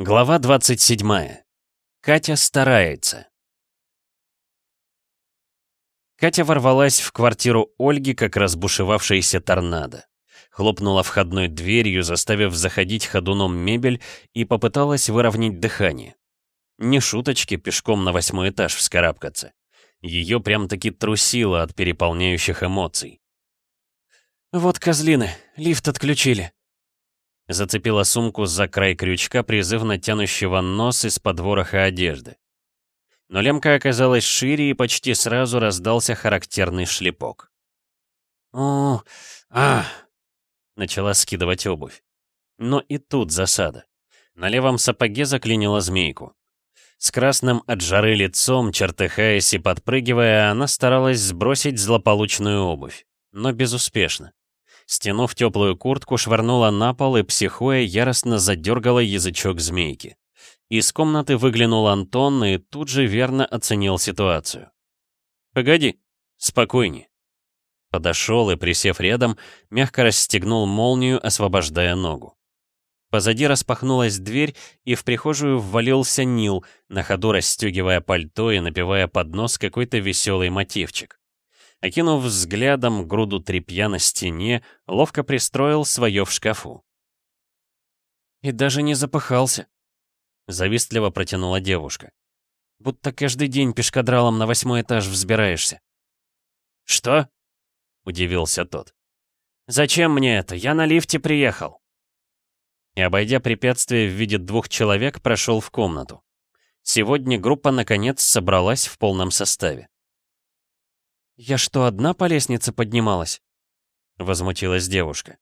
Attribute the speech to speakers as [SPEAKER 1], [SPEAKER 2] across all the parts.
[SPEAKER 1] Глава 27. Катя старается. Катя ворвалась в квартиру Ольги, как разбушевавшаяся торнадо. Хлопнула входной дверью, заставив заходить ходуном мебель, и попыталась выровнять дыхание. Не шуточки пешком на восьмой этаж вскарабкаться. Ее прям-таки трусило от переполняющих эмоций. «Вот козлины, лифт отключили», Зацепила сумку за край крючка, призывно тянущего нос из-под вороха одежды. Но лемка оказалась шире, и почти сразу раздался характерный шлепок. «О, а!» — начала скидывать обувь. Но и тут засада. На левом сапоге заклинила змейку. С красным от жары лицом, чертыхаясь и подпрыгивая, она старалась сбросить злополучную обувь, но безуспешно. Стянув теплую куртку, швырнула на пол и, психуя, яростно задергала язычок змейки. Из комнаты выглянул Антон и тут же верно оценил ситуацию. «Погоди, спокойней». Подошел и, присев рядом, мягко расстегнул молнию, освобождая ногу. Позади распахнулась дверь, и в прихожую ввалился Нил, на ходу расстегивая пальто и напевая под нос какой-то веселый мотивчик. Окинув взглядом груду тряпья на стене, ловко пристроил свое в шкафу. «И даже не запыхался», — завистливо протянула девушка. «Будто каждый день пешкадралом на восьмой этаж взбираешься». «Что?» — удивился тот. «Зачем мне это? Я на лифте приехал». И, обойдя препятствие в виде двух человек, прошел в комнату. Сегодня группа наконец собралась в полном составе. «Я что, одна по лестнице поднималась?» — возмутилась девушка.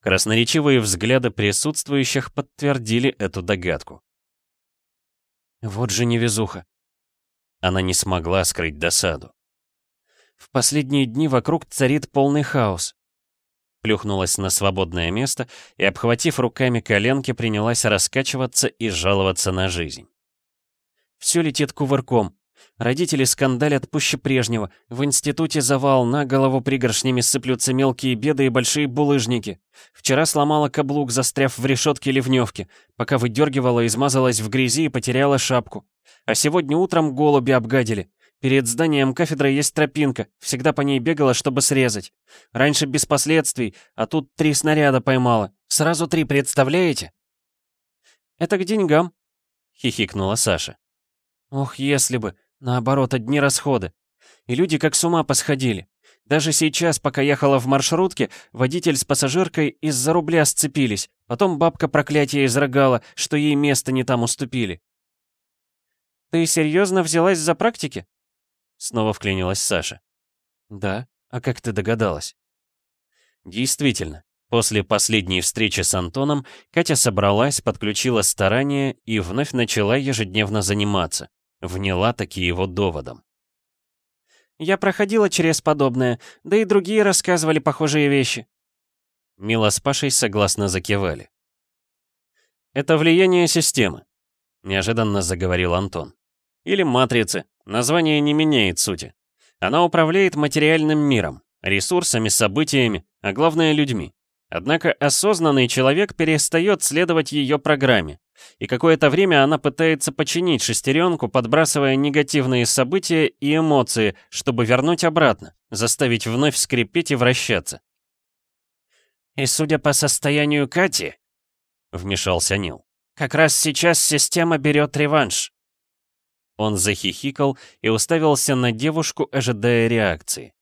[SPEAKER 1] Красноречивые взгляды присутствующих подтвердили эту догадку. «Вот же невезуха!» Она не смогла скрыть досаду. «В последние дни вокруг царит полный хаос». Плюхнулась на свободное место и, обхватив руками коленки, принялась раскачиваться и жаловаться на жизнь. Все летит кувырком. Родители скандалят пуще прежнего. В институте завал, на голову пригоршнями сыплются мелкие беды и большие булыжники. Вчера сломала каблук, застряв в решетке ливневки. Пока выдергивала, измазалась в грязи и потеряла шапку. А сегодня утром голуби обгадили. Перед зданием кафедры есть тропинка. Всегда по ней бегала, чтобы срезать. Раньше без последствий, а тут три снаряда поймала. Сразу три, представляете? «Это к деньгам», — хихикнула Саша. «Ох, если бы. Наоборот, одни расходы. И люди как с ума посходили. Даже сейчас, пока ехала в маршрутке, водитель с пассажиркой из-за рубля сцепились. Потом бабка проклятие изрыгала, что ей место не там уступили. «Ты серьезно взялась за практики?» Снова вклинилась Саша. «Да. А как ты догадалась?» Действительно, после последней встречи с Антоном Катя собралась, подключила старания и вновь начала ежедневно заниматься. Вняла таки его доводом. «Я проходила через подобное, да и другие рассказывали похожие вещи». Мила с Пашей согласно закивали. «Это влияние системы», — неожиданно заговорил Антон. «Или матрицы. Название не меняет сути. Она управляет материальным миром, ресурсами, событиями, а главное — людьми. Однако осознанный человек перестает следовать ее программе, и какое-то время она пытается починить шестеренку, подбрасывая негативные события и эмоции, чтобы вернуть обратно, заставить вновь скрипеть и вращаться. «И судя по состоянию Кати», — вмешался Нил, — «как раз сейчас система берет реванш». Он захихикал и уставился на девушку, ожидая реакции.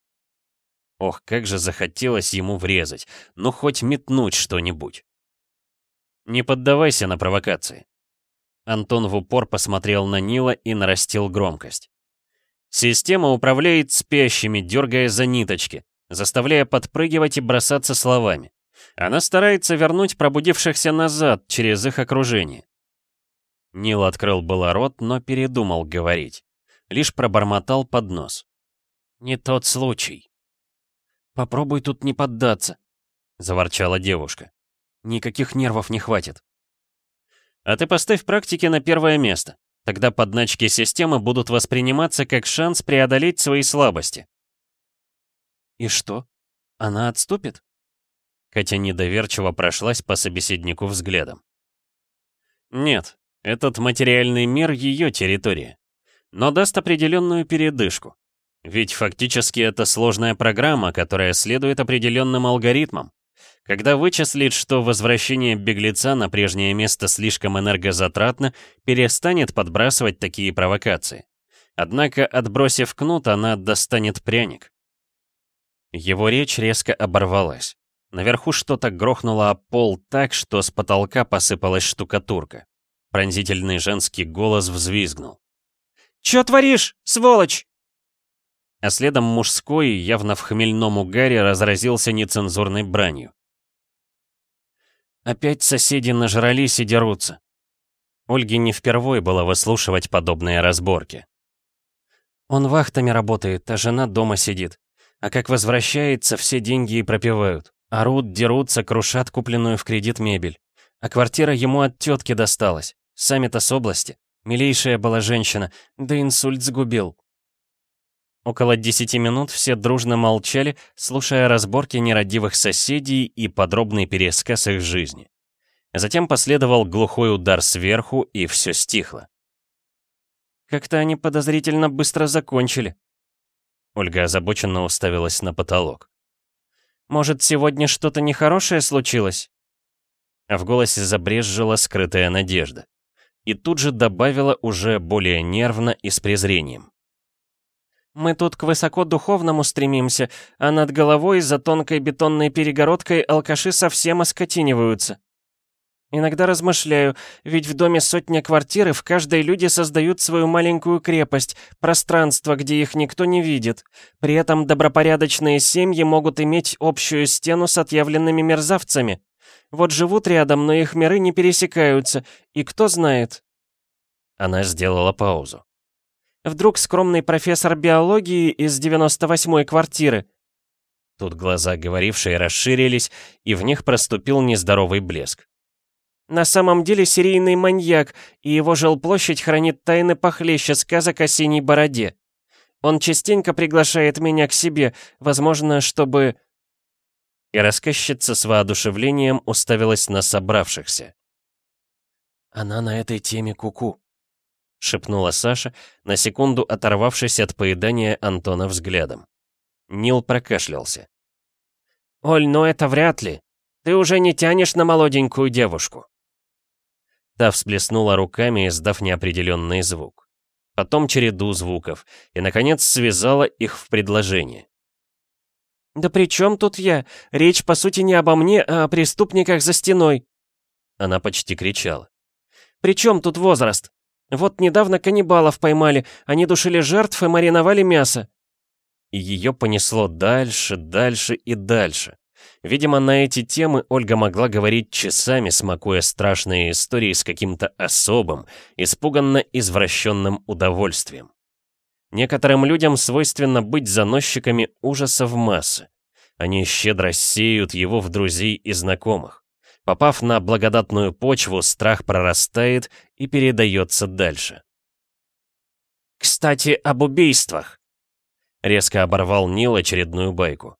[SPEAKER 1] Ох, как же захотелось ему врезать, ну хоть метнуть что-нибудь. Не поддавайся на провокации. Антон в упор посмотрел на Нила и нарастил громкость. Система управляет спящими, дергая за ниточки, заставляя подпрыгивать и бросаться словами. Она старается вернуть пробудившихся назад через их окружение. Нил открыл было рот, но передумал говорить. Лишь пробормотал под нос. «Не тот случай». «Попробуй тут не поддаться», — заворчала девушка. «Никаких нервов не хватит». «А ты поставь практики на первое место. Тогда подначки системы будут восприниматься как шанс преодолеть свои слабости». «И что? Она отступит?» Катя недоверчиво прошлась по собеседнику взглядом. Нет, этот материальный мир — ее территория. Но даст определенную передышку. Ведь фактически это сложная программа, которая следует определенным алгоритмам. Когда вычислит, что возвращение беглеца на прежнее место слишком энергозатратно, перестанет подбрасывать такие провокации. Однако, отбросив кнут, она достанет пряник. Его речь резко оборвалась. Наверху что-то грохнуло о пол так, что с потолка посыпалась штукатурка. Пронзительный женский голос взвизгнул. «Чё творишь, сволочь?» А следом мужской, явно в хмельном угаре, разразился нецензурной бранью. Опять соседи нажрались и дерутся. Ольге не впервой было выслушивать подобные разборки. Он вахтами работает, а жена дома сидит. А как возвращается, все деньги и пропивают. Орут, дерутся, крушат купленную в кредит мебель. А квартира ему от тетки досталась. Сами-то с области. Милейшая была женщина, да инсульт сгубил. Около десяти минут все дружно молчали, слушая разборки нерадивых соседей и подробный пересказ их жизни. Затем последовал глухой удар сверху, и все стихло. Как-то они подозрительно быстро закончили. Ольга озабоченно уставилась на потолок. «Может, сегодня что-то нехорошее случилось?» А в голосе забрезжила скрытая надежда. И тут же добавила уже более нервно и с презрением. Мы тут к высокодуховному стремимся, а над головой за тонкой бетонной перегородкой алкаши совсем оскотиниваются. Иногда размышляю, ведь в доме сотня квартир, и в каждой люди создают свою маленькую крепость, пространство, где их никто не видит. При этом добропорядочные семьи могут иметь общую стену с отъявленными мерзавцами. Вот живут рядом, но их миры не пересекаются, и кто знает. Она сделала паузу. Вдруг скромный профессор биологии из 98-й квартиры. Тут глаза говорившей расширились, и в них проступил нездоровый блеск. На самом деле серийный маньяк, и его жилплощадь хранит тайны похлеще сказок о синей бороде. Он частенько приглашает меня к себе, возможно, чтобы... И рассказчица с воодушевлением уставилась на собравшихся. Она на этой теме куку. -ку. — шепнула Саша, на секунду оторвавшись от поедания Антона взглядом. Нил прокашлялся. «Оль, ну это вряд ли. Ты уже не тянешь на молоденькую девушку». Та всплеснула руками, издав неопределенный звук. Потом череду звуков, и, наконец, связала их в предложение. «Да при чем тут я? Речь, по сути, не обо мне, а о преступниках за стеной!» Она почти кричала. «При чем тут возраст? Вот недавно каннибалов поймали, они душили жертв и мариновали мясо. И ее понесло дальше, дальше и дальше. Видимо, на эти темы Ольга могла говорить часами, смакуя страшные истории с каким-то особым, испуганно извращенным удовольствием. Некоторым людям свойственно быть заносчиками ужаса в массы. Они щедро сеют его в друзей и знакомых. Попав на благодатную почву, страх прорастает и передается дальше. «Кстати, об убийствах!» Резко оборвал Нил очередную байку.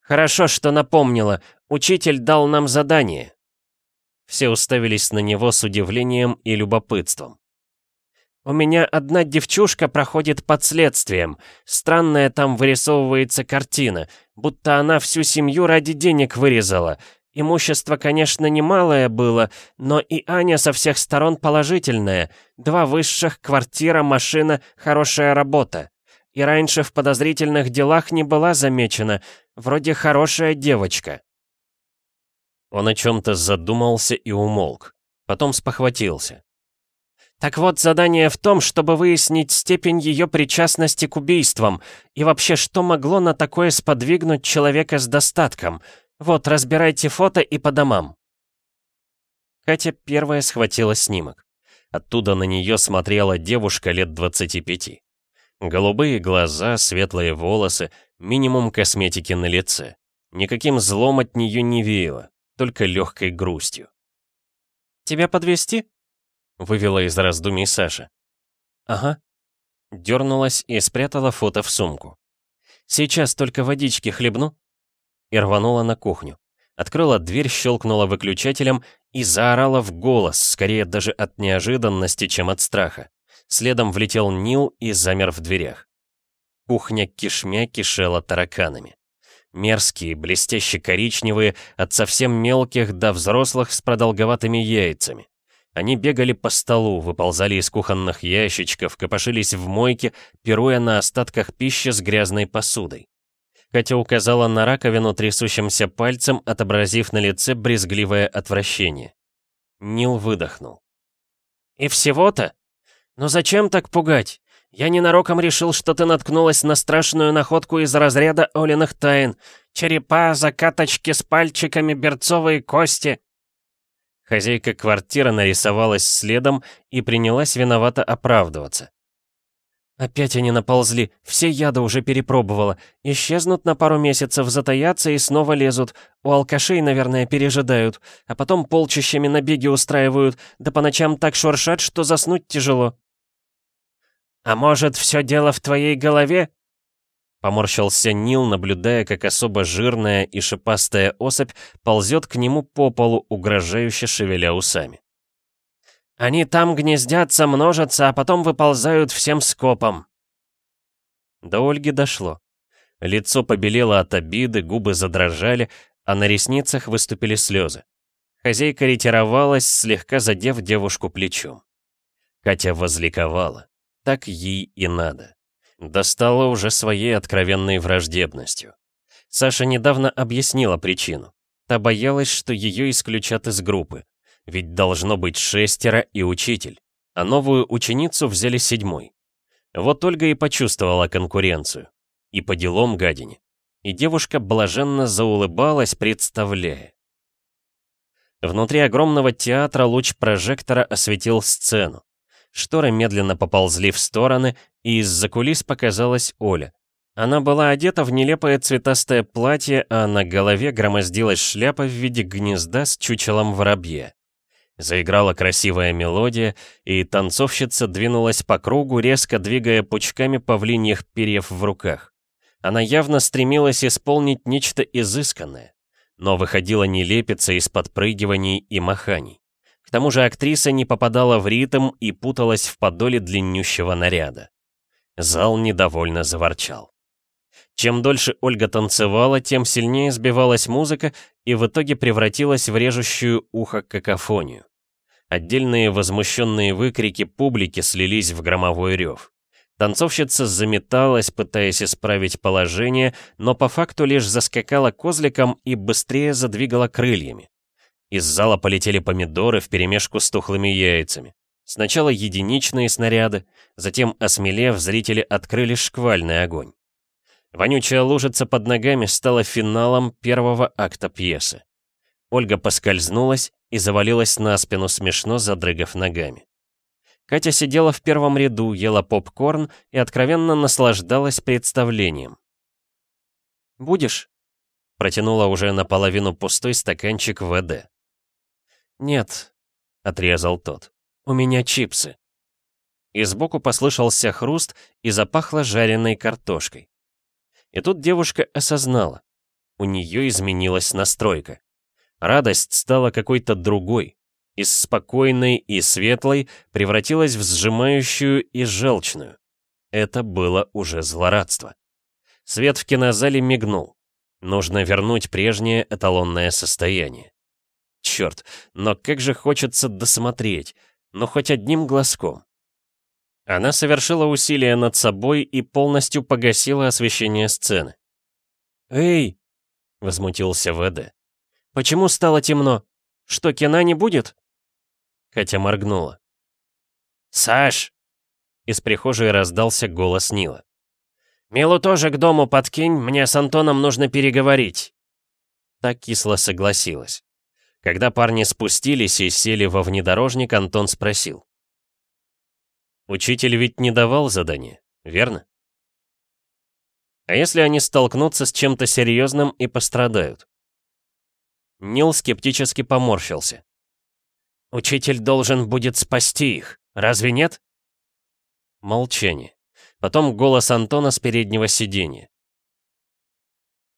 [SPEAKER 1] «Хорошо, что напомнила. Учитель дал нам задание». Все уставились на него с удивлением и любопытством. «У меня одна девчушка проходит под следствием. Странная там вырисовывается картина, будто она всю семью ради денег вырезала. Имущество, конечно, немалое было, но и Аня со всех сторон положительная. Два высших, квартира, машина, хорошая работа. И раньше в подозрительных делах не была замечена. Вроде хорошая девочка. Он о чем-то задумался и умолк. Потом спохватился. Так вот, задание в том, чтобы выяснить степень ее причастности к убийствам и вообще, что могло на такое сподвигнуть человека с достатком — вот, разбирайте фото и по домам. Катя первая схватила снимок. Оттуда на нее смотрела девушка лет 25. Голубые глаза, светлые волосы, минимум косметики на лице. Никаким злом от нее не веяло, только легкой грустью. «Тебя подвести? вывела из раздумий Саша. «Ага». Дернулась и спрятала фото в сумку. «Сейчас только водички хлебну, и рванула на кухню. Открыла дверь, щелкнула выключателем И заорала в голос, скорее даже от неожиданности, чем от страха. Следом влетел Нил и замер в дверях. Кухня кишмя кишела тараканами. Мерзкие, блестяще коричневые, от совсем мелких до взрослых с продолговатыми яйцами. Они бегали по столу, выползали из кухонных ящичков, копошились в мойке, пируя на остатках пищи с грязной посудой. Катя указала на раковину трясущимся пальцем, отобразив на лице брезгливое отвращение. Нил выдохнул. «И всего-то? Но зачем так пугать? Я ненароком решил, что ты наткнулась на страшную находку из разряда Олиных тайн. Черепа, закаточки с пальчиками, берцовые кости». Хозяйка квартиры нарисовалась следом и принялась виновато оправдываться. Опять они наползли, все яды уже перепробовала. Исчезнут на пару месяцев, затаятся и снова лезут. У алкашей, наверное, пережидают. А потом полчищами набеги устраивают, да по ночам так шуршат, что заснуть тяжело. «А может, все дело в твоей голове?» Поморщился Нил, наблюдая, как особо жирная и шипастая особь ползет к нему по полу, угрожающе шевеля усами. Они там гнездятся, множатся, а потом выползают всем скопом. До Ольги дошло. Лицо побелело от обиды, губы задрожали, а на ресницах выступили слезы. Хозяйка ретировалась, слегка задев девушку плечом. Катя возликовала. Так ей и надо. Достала уже своей откровенной враждебностью. Саша недавно объяснила причину. Та боялась, что ее исключат из группы. Ведь должно быть шестеро и учитель. А новую ученицу взяли седьмой. Вот Ольга и почувствовала конкуренцию. И по делам гадине. И девушка блаженно заулыбалась, представляя. Внутри огромного театра луч прожектора осветил сцену. Шторы медленно поползли в стороны, и из-за кулис показалась Оля. Она была одета в нелепое цветастое платье, а на голове громоздилась шляпа в виде гнезда с чучелом воробья. Заиграла красивая мелодия, и танцовщица двинулась по кругу, резко двигая пучками павлиньих перьев в руках. Она явно стремилась исполнить нечто изысканное, но выходила нелепица из подпрыгиваний и маханий. К тому же актриса не попадала в ритм и путалась в подоле длиннющего наряда. Зал недовольно заворчал. Чем дольше Ольга танцевала, тем сильнее сбивалась музыка и в итоге превратилась в режущую ухо какофонию. Отдельные возмущенные выкрики публики слились в громовой рев. Танцовщица заметалась, пытаясь исправить положение, но по факту лишь заскакала козликом и быстрее задвигала крыльями. Из зала полетели помидоры вперемешку с тухлыми яйцами. Сначала единичные снаряды, затем, осмелев, зрители открыли шквальный огонь. Вонючая лужица под ногами стала финалом первого акта пьесы. Ольга поскользнулась и завалилась на спину, смешно задрыгав ногами. Катя сидела в первом ряду, ела попкорн и откровенно наслаждалась представлением. «Будешь?» — протянула уже наполовину пустой стаканчик ВД. «Нет», — отрезал тот, — «у меня чипсы». И сбоку послышался хруст и запахло жареной картошкой. И тут девушка осознала. У нее изменилась настройка. Радость стала какой-то другой. Из спокойной и светлой превратилась в сжимающую и желчную. Это было уже злорадство. Свет в кинозале мигнул. Нужно вернуть прежнее эталонное состояние. Черт, но как же хочется досмотреть, но хоть одним глазком. Она совершила усилие над собой и полностью погасила освещение сцены. «Эй!» — возмутился ВД. Почему стало темно? Что, кино не будет?» Катя моргнула. «Саш!» Из прихожей раздался голос Нила. «Милу тоже к дому подкинь, мне с Антоном нужно переговорить». Так кисло согласилась. Когда парни спустились и сели во внедорожник, Антон спросил. «Учитель ведь не давал задания, верно?» «А если они столкнутся с чем-то серьезным и пострадают?» Нил скептически поморщился. «Учитель должен будет спасти их, разве нет?» Молчание. Потом голос Антона с переднего сиденья.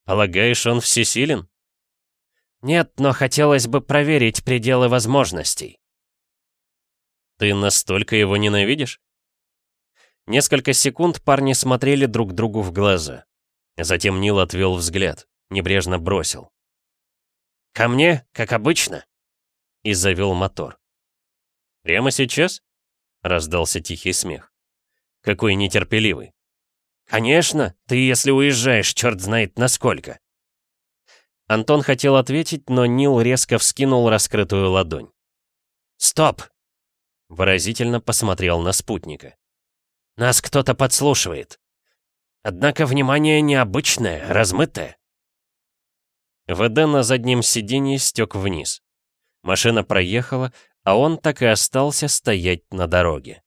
[SPEAKER 1] «Полагаешь, он всесилен?»
[SPEAKER 2] «Нет, но хотелось бы проверить пределы возможностей».
[SPEAKER 1] «Ты настолько его ненавидишь?» Несколько секунд парни смотрели друг другу в глаза. Затем Нил отвел взгляд, небрежно бросил.
[SPEAKER 2] «Ко мне, как обычно»,
[SPEAKER 1] и завел мотор. «Прямо сейчас?» — раздался тихий смех. «Какой нетерпеливый».
[SPEAKER 2] «Конечно, ты если уезжаешь, черт знает насколько».
[SPEAKER 1] Антон хотел ответить, но Нил резко вскинул раскрытую ладонь.
[SPEAKER 2] «Стоп!»
[SPEAKER 1] — выразительно посмотрел на спутника.
[SPEAKER 2] «Нас кто-то подслушивает. Однако внимание необычное, размытое».
[SPEAKER 1] ВД на заднем сиденье стек вниз. Машина проехала, а он так и остался стоять на дороге.